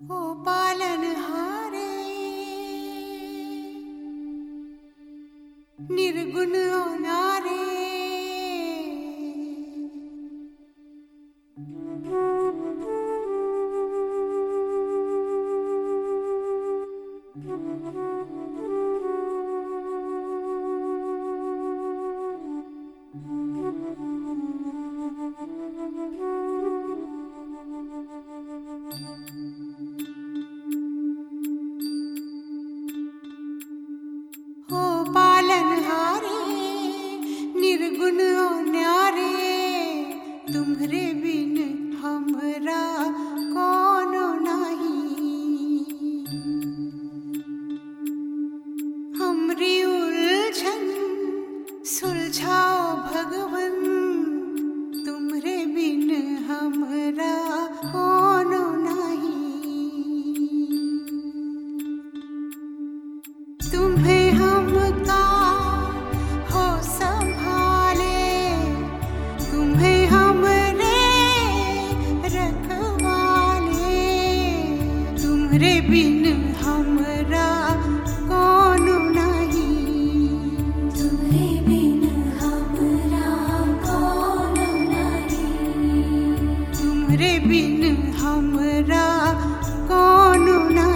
ओ पालनहारे निर्गुण नारे। हो तुम्हरे बिन हमरा कौन नहीं। तुम्हे बिन हमरा कौन नहीं। तुम्हरे बिन हमरा कौन नहीं।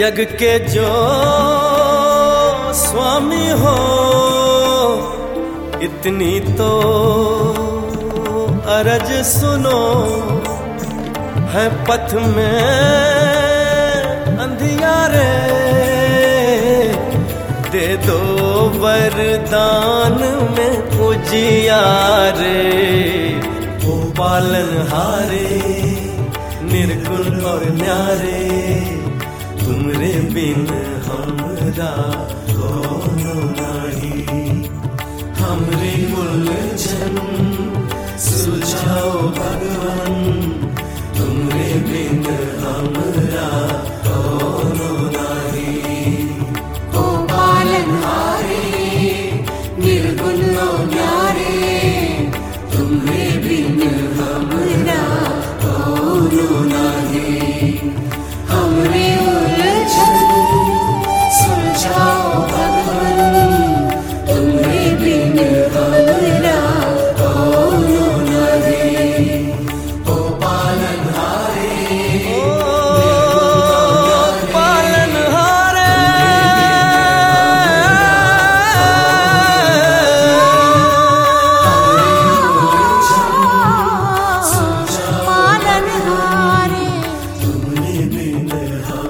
जग के जो स्वामी हो, इतनी तो अरज सुनो, है पथ में अंधियारे। दे दो वरदान में उजियारे ओ पालन हारे, निर्गुण और न्यारे। हमरा कोनो नहीं। हमरे सुझाओ बिन हम